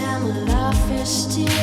Every time my life is still